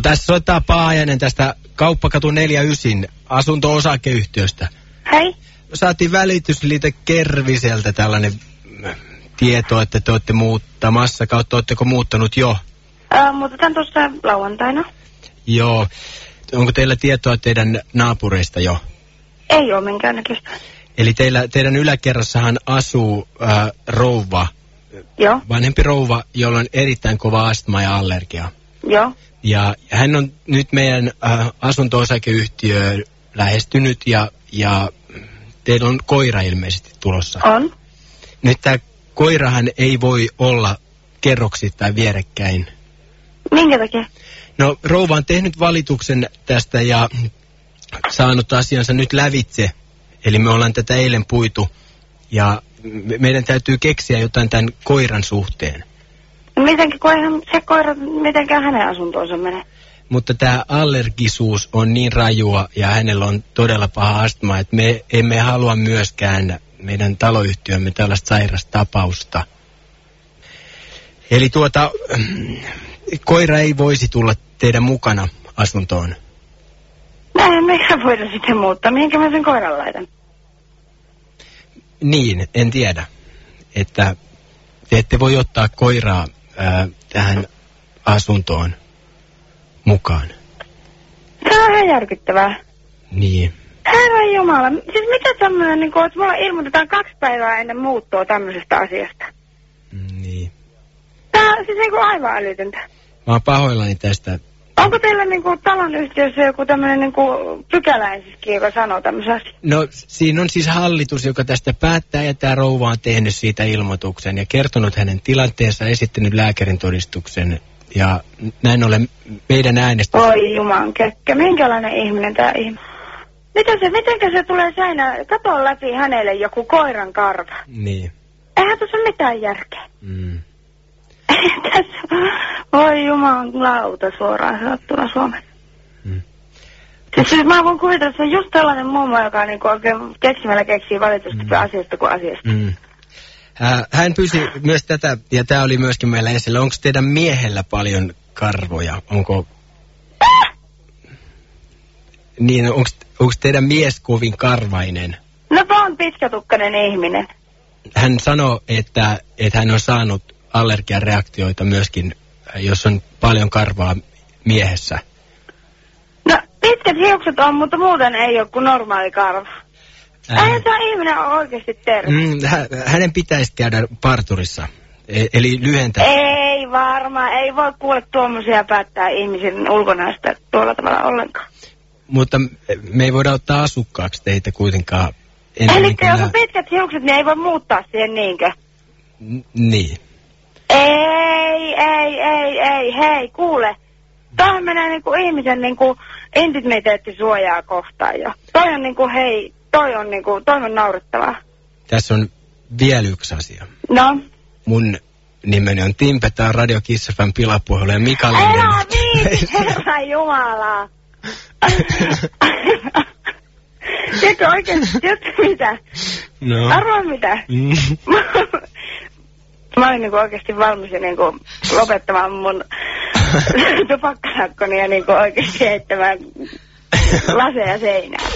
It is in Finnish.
No tässä soittaa Paajanen tästä Kauppakatu 49 asunto-osakeyhtiöstä. Hei. Saatiin välitysliite Kerviseltä tällainen äh, tieto, että te olette muuttamassa, kautta oletteko muuttanut jo? Äh, muutetaan tuossa lauantaina. Joo. Onko teillä tietoa teidän naapureista jo? Ei ole minkäännäköistä. Eli teillä, teidän yläkerrassahan asuu äh, rouva, Joo, vanhempi rouva, jolla on erittäin kova astma ja allergia. Joo. Ja hän on nyt meidän äh, asunto-osakeyhtiö lähestynyt ja, ja teillä on koira ilmeisesti tulossa. On. Nyt tämä koirahan ei voi olla kerroksittain vierekkäin. Minkä takia? No rouva on tehnyt valituksen tästä ja saanut asiansa nyt lävitse. Eli me ollaan tätä eilen puitu ja me- meidän täytyy keksiä jotain tämän koiran suhteen. Mitenkä koira, se koira, mitenkään hänen asuntoonsa menee? Mutta tämä allergisuus on niin rajua ja hänellä on todella paha astma, että me emme halua myöskään meidän taloyhtiömme tällaista sairasta tapausta. Eli tuota, koira ei voisi tulla teidän mukana asuntoon. Näin mehän voida sitten muuttaa. Mihinkä mä sen koiran laitan? Niin, en tiedä. Että te ette voi ottaa koiraa ää, tähän asuntoon mukaan. Se on ihan järkyttävää. Niin. Herra Jumala, siis mitä tämmöinen, niin kuin, että mulla ilmoitetaan kaksi päivää ennen muuttoa tämmöisestä asiasta? Niin. Tää on siis niin kuin aivan älytöntä. Mä oon pahoillani tästä. Onko teillä niin kuin talonyhtiössä joku tämmöinen niin kuin pykäläisiskin, joka sanoo tämmöisen asian? No siinä on siis hallitus, joka tästä päättää ja tämä rouva on tehnyt siitä ilmoituksen ja kertonut hänen tilanteensa, esittänyt lääkärin todistuksen ja näin ollen meidän äänestys. Oi juman kekkä, minkälainen ihminen tämä ihminen? Miten se, mitenkä se tulee seinä, kato läpi hänelle joku koiran karva? Niin. Eihän tässä ole mitään järkeä. Mm. Tässä, oi juman lauta suoraan sanottuna Suomessa. Mm. Siis, siis mä voin kuvitella, että se on just tällainen mummo, joka niinku oikein keksimällä keksii valitusta mm. asiasta kuin asiasta. Mm. Ää, Hän pyysi myös tätä, ja tämä oli myöskin meillä esillä. Onko teidän miehellä paljon karvoja? Onko... Niin, onko teidän mies kovin karvainen? No oon pitkätukkainen ihminen. Hän sanoi, että, että hän on saanut allergiareaktioita myöskin, äh, jos on paljon karvaa miehessä. No pitkät hiukset on, mutta muuten ei ole kuin normaali karva. Eihän tämä ihminen ole oikeasti terve. mm, hä, hänen pitäisi käydä parturissa, e, eli lyhentää. Ei varmaan, ei voi kuule tuommoisia päättää ihmisen ulkonäöstä tuolla tavalla ollenkaan. Mutta me ei voida ottaa asukkaaksi teitä kuitenkaan. Eli jos on pitkät hiukset, niin ei voi muuttaa siihen niinkö? N- Niin. Ei, ei, ei, ei, hei, kuule. Toihan menee niinku ihmisen niinku intimiteettisuojaa kohtaan jo. Toi on niinku, hei, toi on niinku, toi on naurettavaa. Tässä on vielä yksi asia. No, Mun nimeni on Timpe, tää on Radio Kiss FM pilapuhelu ja Mika älä Lindén. viisi, herra jumala. Tiedätkö oikein, tiedätkö mitä? no. Arvaa mitä? Mm. Mä olin niinku oikeasti valmis jo niinku lopettamaan mun tupakkanakkoni ja niinku oikeasti heittämään laseja seinään.